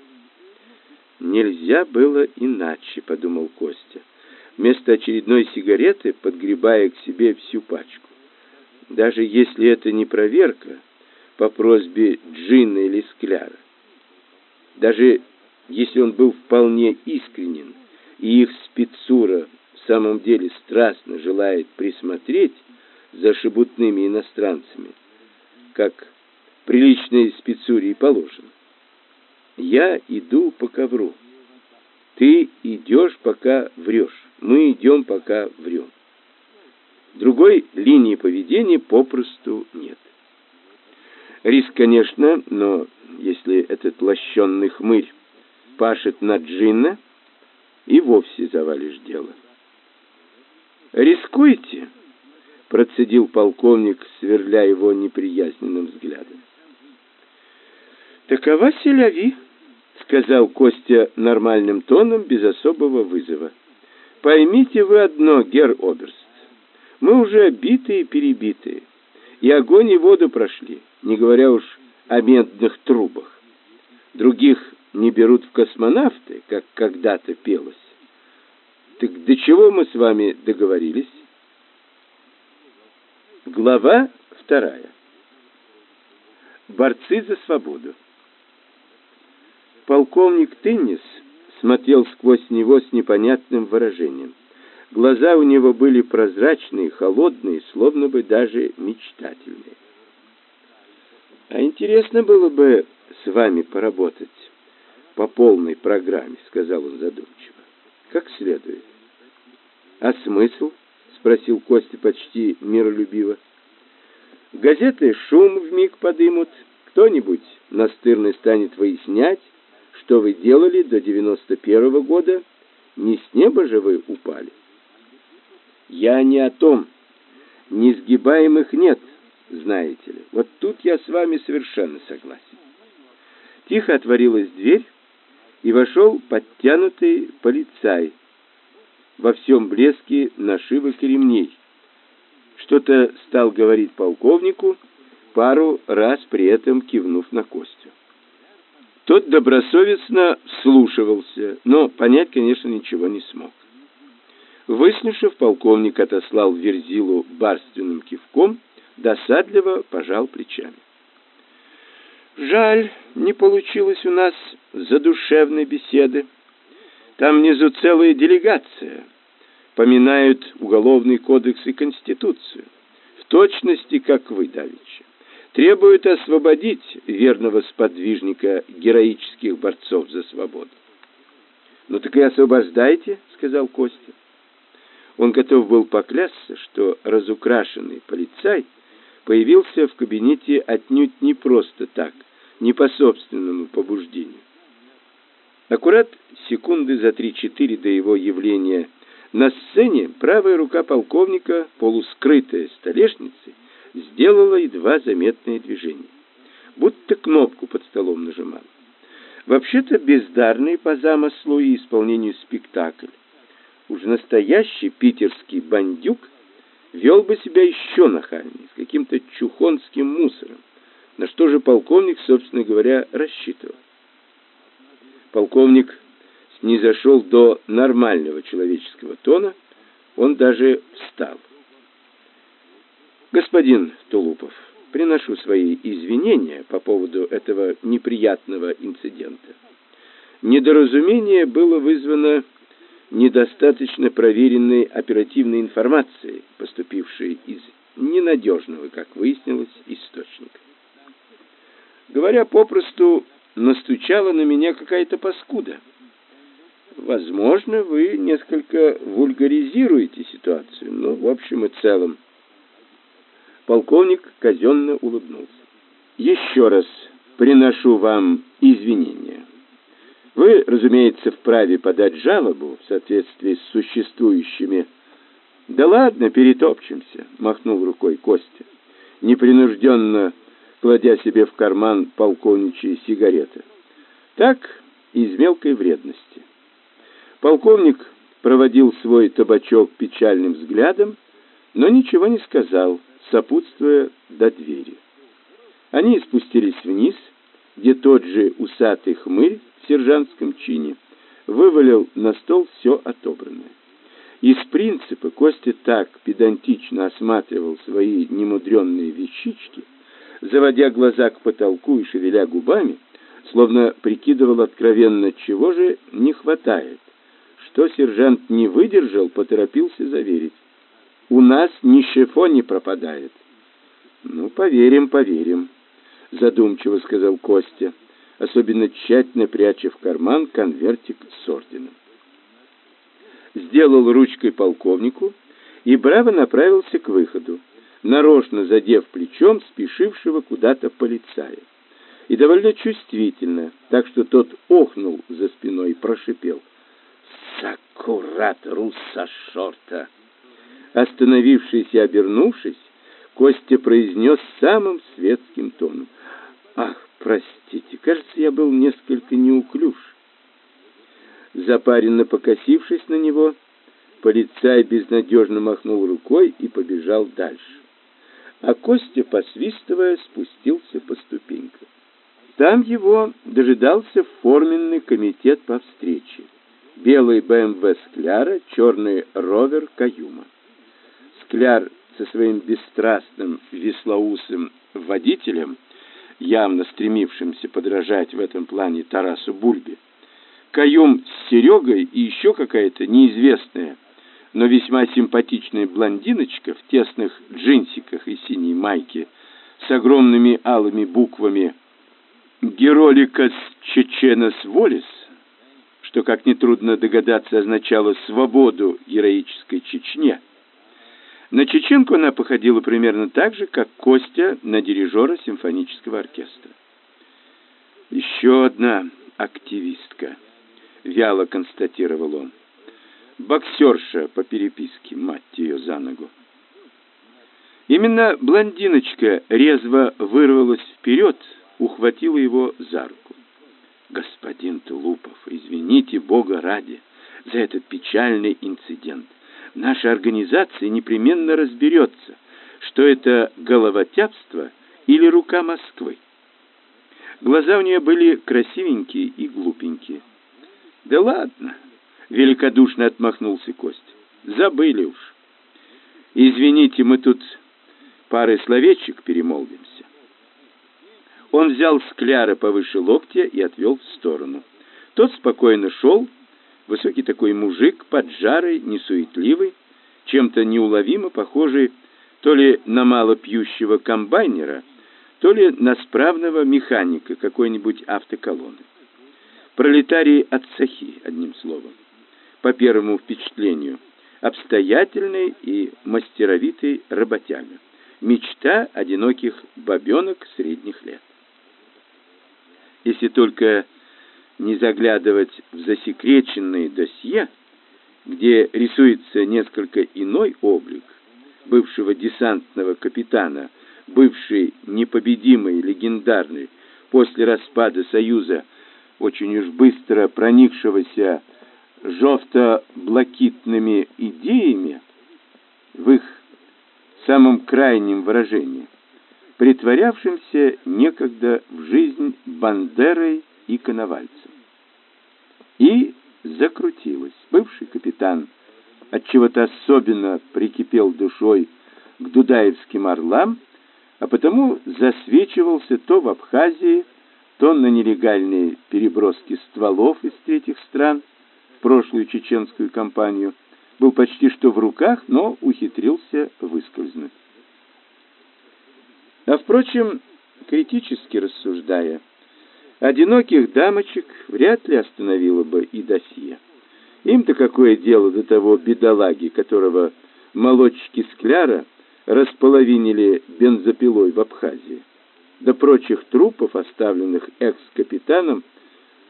Нельзя было иначе, подумал Костя. Вместо очередной сигареты подгребая к себе всю пачку. Даже если это не проверка по просьбе Джинна или Скляра. Даже если он был вполне искренен и их спецура в самом деле страстно желает присмотреть за шебутными иностранцами, как приличной спецуре и положено. Я иду по ковру. Ты идешь, пока врешь. Мы идем, пока врем. Другой линии поведения попросту нет. Риск, конечно, но если этот лощенный хмырь пашет на джинна, и вовсе завалишь дело. «Рискуйте», — процедил полковник, сверля его неприязненным взглядом. «Такова селяви», — сказал Костя нормальным тоном, без особого вызова. «Поймите вы одно, гер Оберст, мы уже битые перебитые, и огонь и воду прошли, не говоря уж о медных трубах. Других не берут в космонавты, как когда-то пелось. Так до чего мы с вами договорились? Глава вторая. Борцы за свободу. Полковник Теннис смотрел сквозь него с непонятным выражением. Глаза у него были прозрачные, холодные, словно бы даже мечтательные. А интересно было бы с вами поработать по полной программе, сказал он задумчиво. Как следует. А смысл? спросил Костя почти миролюбиво. Газеты шум в миг подымут, кто-нибудь настырный станет выяснять, что вы делали до девяносто первого года, не с неба же вы упали. Я не о том. Несгибаемых нет, знаете ли. Вот тут я с вами совершенно согласен. Тихо отворилась дверь, и вошел подтянутый полицай во всем блеске нашивок и ремней. Что-то стал говорить полковнику, пару раз при этом кивнув на Костю. Тот добросовестно слушался, но понять, конечно, ничего не смог. Выслушав, полковник отослал Верзилу барственным кивком, досадливо пожал плечами. Жаль, не получилось у нас задушевной беседы. Там внизу целая делегация. Поминают уголовный кодекс и конституцию. В точности, как вы, Давича. Требуют освободить верного сподвижника героических борцов за свободу. «Ну так и освобождайте», — сказал Костя. Он готов был поклясться, что разукрашенный полицай появился в кабинете отнюдь не просто так, не по собственному побуждению. Аккурат секунды за три-четыре до его явления на сцене правая рука полковника, полускрытая столешницей, сделала едва заметное движение, будто кнопку под столом нажимал. Вообще-то бездарный по замыслу и исполнению спектакль. Уж настоящий питерский бандюк вел бы себя еще нахальнее, с каким-то чухонским мусором. На что же полковник, собственно говоря, рассчитывал? полковник снизошел до нормального человеческого тона, он даже встал. Господин Тулупов, приношу свои извинения по поводу этого неприятного инцидента. Недоразумение было вызвано недостаточно проверенной оперативной информацией, поступившей из ненадежного, как выяснилось, источника. Говоря попросту, настучала на меня какая-то паскуда. Возможно, вы несколько вульгаризируете ситуацию, но в общем и целом. Полковник казенно улыбнулся. Еще раз приношу вам извинения. Вы, разумеется, вправе подать жалобу в соответствии с существующими. Да ладно, перетопчемся, махнул рукой Костя. Непринужденно кладя себе в карман полковничьи сигареты. Так, из мелкой вредности. Полковник проводил свой табачок печальным взглядом, но ничего не сказал, сопутствуя до двери. Они спустились вниз, где тот же усатый хмырь в сержантском чине вывалил на стол все отобранное. Из принципа Костя так педантично осматривал свои немудренные вещички, заводя глаза к потолку и шевеля губами, словно прикидывал откровенно, чего же не хватает. Что сержант не выдержал, поторопился заверить. «У нас ни шефо не пропадает». «Ну, поверим, поверим», — задумчиво сказал Костя, особенно тщательно пряча в карман конвертик с орденом. Сделал ручкой полковнику и браво направился к выходу нарочно задев плечом спешившего куда-то полицая. И довольно чувствительно, так что тот охнул за спиной и прошипел. «Сакурат русса шорта!» Остановившись и обернувшись, Костя произнес самым светским тоном. «Ах, простите, кажется, я был несколько неуклюж». Запаренно покосившись на него, полицай безнадежно махнул рукой и побежал дальше а Костя, посвистывая, спустился по ступенькам. Там его дожидался форменный комитет по встрече. Белый БМВ Скляра, черный ровер Каюма. Скляр со своим бесстрастным веслоусым водителем, явно стремившимся подражать в этом плане Тарасу Бульбе, Каюм с Серегой и еще какая-то неизвестная но весьма симпатичная блондиночка в тесных джинсиках и синей майке с огромными алыми буквами «Героликас Чеченос Волис», что, как нетрудно догадаться, означало «свободу героической Чечне». На чеченку она походила примерно так же, как Костя на дирижера симфонического оркестра. «Еще одна активистка», — вяло констатировал он. Боксерша по переписке, мать ее за ногу. Именно блондиночка резво вырвалась вперед, ухватила его за руку. Господин Тулупов, извините Бога ради за этот печальный инцидент. Наша организация непременно разберется, что это головотяпство или рука Москвы. Глаза у нее были красивенькие и глупенькие. Да ладно, великодушно отмахнулся Кость. Забыли уж. Извините, мы тут парой словечек перемолвимся. Он взял скляра повыше локтя и отвел в сторону. Тот спокойно шел, высокий такой мужик, поджарый, несуетливый, чем-то неуловимо похожий то ли на малопьющего комбайнера, то ли на справного механика какой-нибудь автоколонны. Пролетарий от Сахи, одним словом. По первому впечатлению, обстоятельный и мастеровитый работяга. Мечта одиноких бабенок средних лет. Если только не заглядывать в засекреченные досье, где рисуется несколько иной облик бывшего десантного капитана, бывший непобедимый, легендарный, после распада Союза, очень уж быстро проникшегося жовто-блакитными идеями в их самом крайнем выражении, притворявшимся некогда в жизнь Бандерой и Коновальцем. И закрутилось. Бывший капитан от чего-то особенно прикипел душой к дудаевским орлам, а потому засвечивался то в Абхазии, то на нелегальные переброски стволов из третьих стран в прошлую чеченскую кампанию, был почти что в руках, но ухитрился выскользнуть. А впрочем, критически рассуждая, одиноких дамочек вряд ли остановило бы и досье. Им-то какое дело до того бедолаги, которого молодчики Скляра располовинили бензопилой в Абхазии, до прочих трупов, оставленных экс-капитаном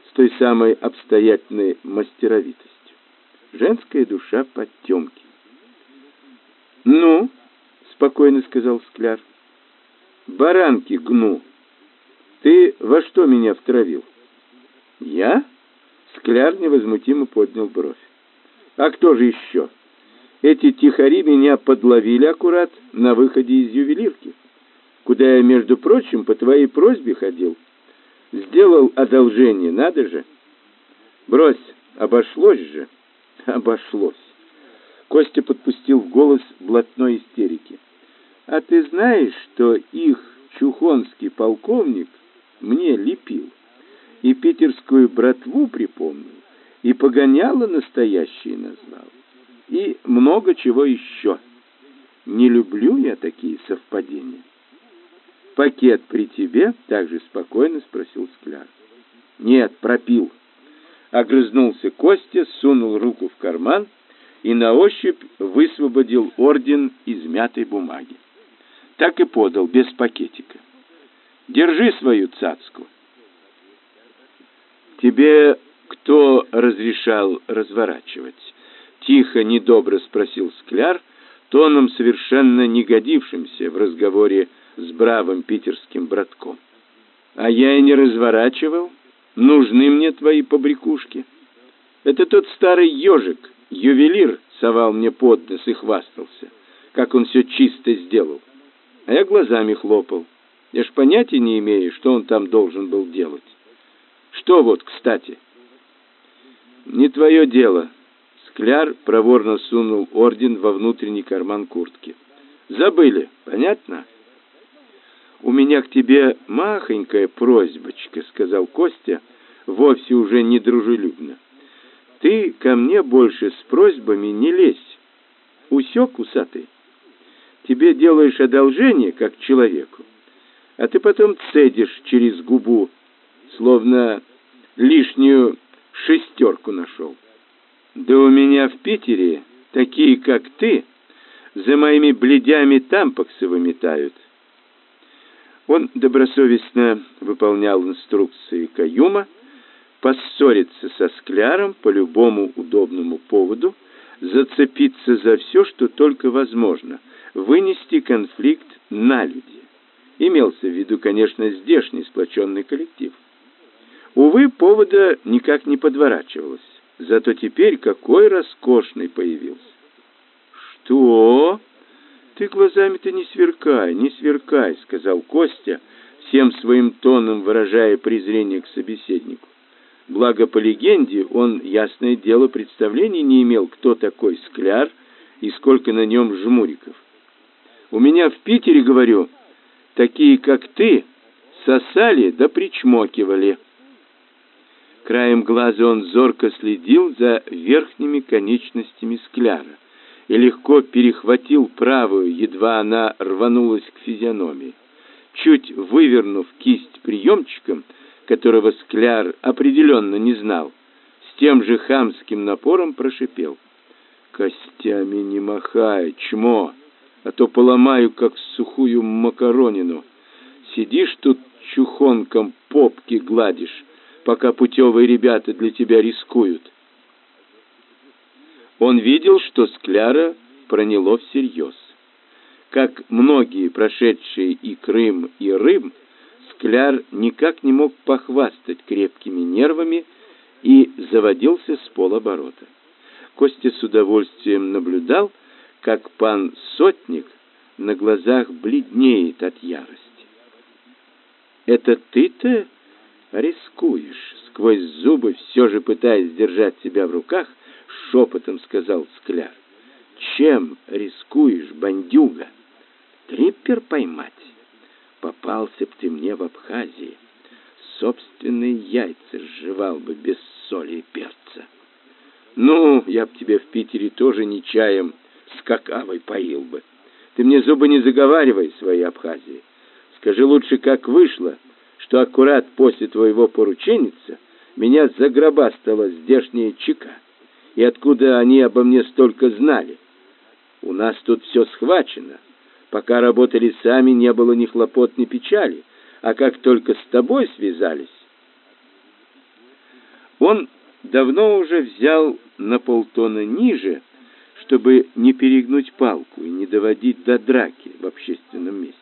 с той самой обстоятельной мастеровитостью. Женская душа подтемки. «Ну?» — спокойно сказал Скляр. «Баранки гну. Ты во что меня втравил?» «Я?» Скляр невозмутимо поднял бровь. «А кто же еще? Эти тихари меня подловили аккурат на выходе из ювелирки, куда я, между прочим, по твоей просьбе ходил. Сделал одолжение, надо же. Брось, обошлось же. Обошлось». Костя подпустил в голос блатной истерики. «А ты знаешь, что их чухонский полковник мне лепил?» и питерскую братву припомнил, и погоняло настоящее назвал, и много чего еще. Не люблю я такие совпадения. Пакет при тебе? также спокойно спросил Скляр. Нет, пропил. Огрызнулся Костя, сунул руку в карман и на ощупь высвободил орден из мятой бумаги. Так и подал, без пакетика. Держи свою цацку. «Тебе кто разрешал разворачивать?» Тихо, недобро спросил Скляр, тоном совершенно не годившимся в разговоре с бравым питерским братком. «А я и не разворачивал. Нужны мне твои побрякушки. Это тот старый ежик, ювелир, совал мне под нос и хвастался, как он все чисто сделал. А я глазами хлопал. Я ж понятия не имею, что он там должен был делать. Что вот, кстати? Не твое дело. Скляр проворно сунул орден во внутренний карман куртки. Забыли, понятно? У меня к тебе махонькая просьбочка, сказал Костя, вовсе уже не дружелюбно. Ты ко мне больше с просьбами не лезь. Усек, усатый? Тебе делаешь одолжение, как человеку, а ты потом цедишь через губу словно лишнюю шестерку нашел. Да у меня в Питере такие, как ты, за моими бледями тампоксы выметают. Он добросовестно выполнял инструкции Каюма поссориться со Скляром по любому удобному поводу, зацепиться за все, что только возможно, вынести конфликт на люди. Имелся в виду, конечно, здешний сплоченный коллектив. Увы, повода никак не подворачивалось. Зато теперь какой роскошный появился. Что? Ты глазами-то не сверкай, не сверкай, сказал Костя, всем своим тоном выражая презрение к собеседнику. Благо по легенде он ясное дело представления не имел, кто такой Скляр и сколько на нем жмуриков. У меня в Питере, говорю, такие как ты сосали да причмокивали. Краем глаза он зорко следил за верхними конечностями скляра и легко перехватил правую, едва она рванулась к физиономии. Чуть вывернув кисть приемчиком, которого Скляр определенно не знал, с тем же хамским напором прошипел. «Костями не махай, чмо, а то поломаю, как сухую макаронину. Сидишь тут чухонком попки гладишь, пока путевые ребята для тебя рискуют». Он видел, что Скляра проняло всерьез. Как многие прошедшие и Крым, и Рым, Скляр никак не мог похвастать крепкими нервами и заводился с полоборота. Костя с удовольствием наблюдал, как пан Сотник на глазах бледнеет от ярости. «Это ты-то рискуешь?» Сквозь зубы, все же пытаясь держать себя в руках, шепотом сказал Скляр. «Чем рискуешь, бандюга? Триппер поймать?» Попался б ты мне в Абхазии, собственные яйца сживал бы без соли и перца. Ну, я б тебе в Питере тоже не чаем с поил бы. Ты мне зубы не заговаривай своей Абхазии. Скажи лучше, как вышло, что аккурат после твоего порученица меня загробастала здешняя чека, и откуда они обо мне столько знали. У нас тут все схвачено, Пока работали сами, не было ни хлопот, ни печали, а как только с тобой связались... Он давно уже взял на полтона ниже, чтобы не перегнуть палку и не доводить до драки в общественном месте.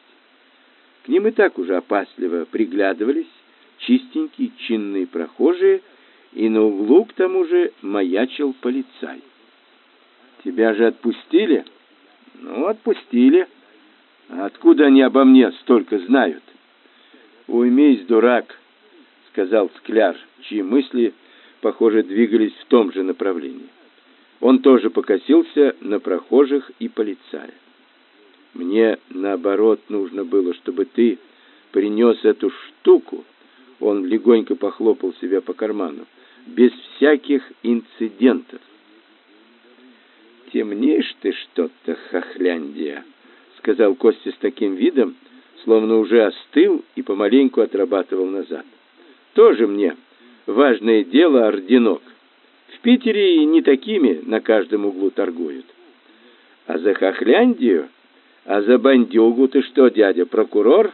К ним и так уже опасливо приглядывались чистенькие чинные прохожие, и на углу к тому же маячил полицай. «Тебя же отпустили?» «Ну, отпустили», Откуда они обо мне столько знают? Уймись, дурак, сказал Скляр, чьи мысли, похоже, двигались в том же направлении. Он тоже покосился на прохожих и полицая. Мне наоборот нужно было, чтобы ты принес эту штуку. Он легонько похлопал себя по карману, без всяких инцидентов. Темнеешь ты что-то, хохляндия сказал Костя с таким видом, словно уже остыл и помаленьку отрабатывал назад. Тоже мне важное дело орденок. В Питере не такими на каждом углу торгуют. А за Хохляндию, а за бандюгу ты что, дядя, прокурор?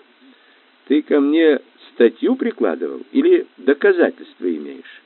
Ты ко мне статью прикладывал или доказательства имеешь?